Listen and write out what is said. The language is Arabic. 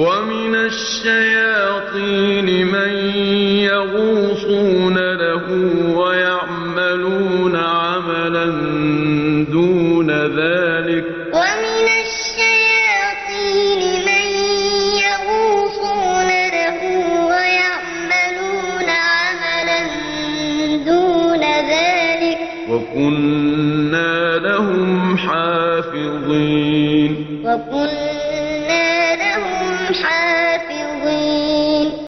وَمِنَ الشَّيَاطِينِ مَن يَغُوصُونَ لَهُ وَيَعْمَلُونَ عَمَلًا دُونَ ذَٰلِكَ ۖ وَمِنَ الشَّيَاطِينِ مَن يَغُوصُونَ لَهُ وَيَعْمَلُونَ عَمَلًا دُونَ ذَٰلِكَ ۖ وَكُنَّا لَهُمْ حَافِظِينَ feel weak.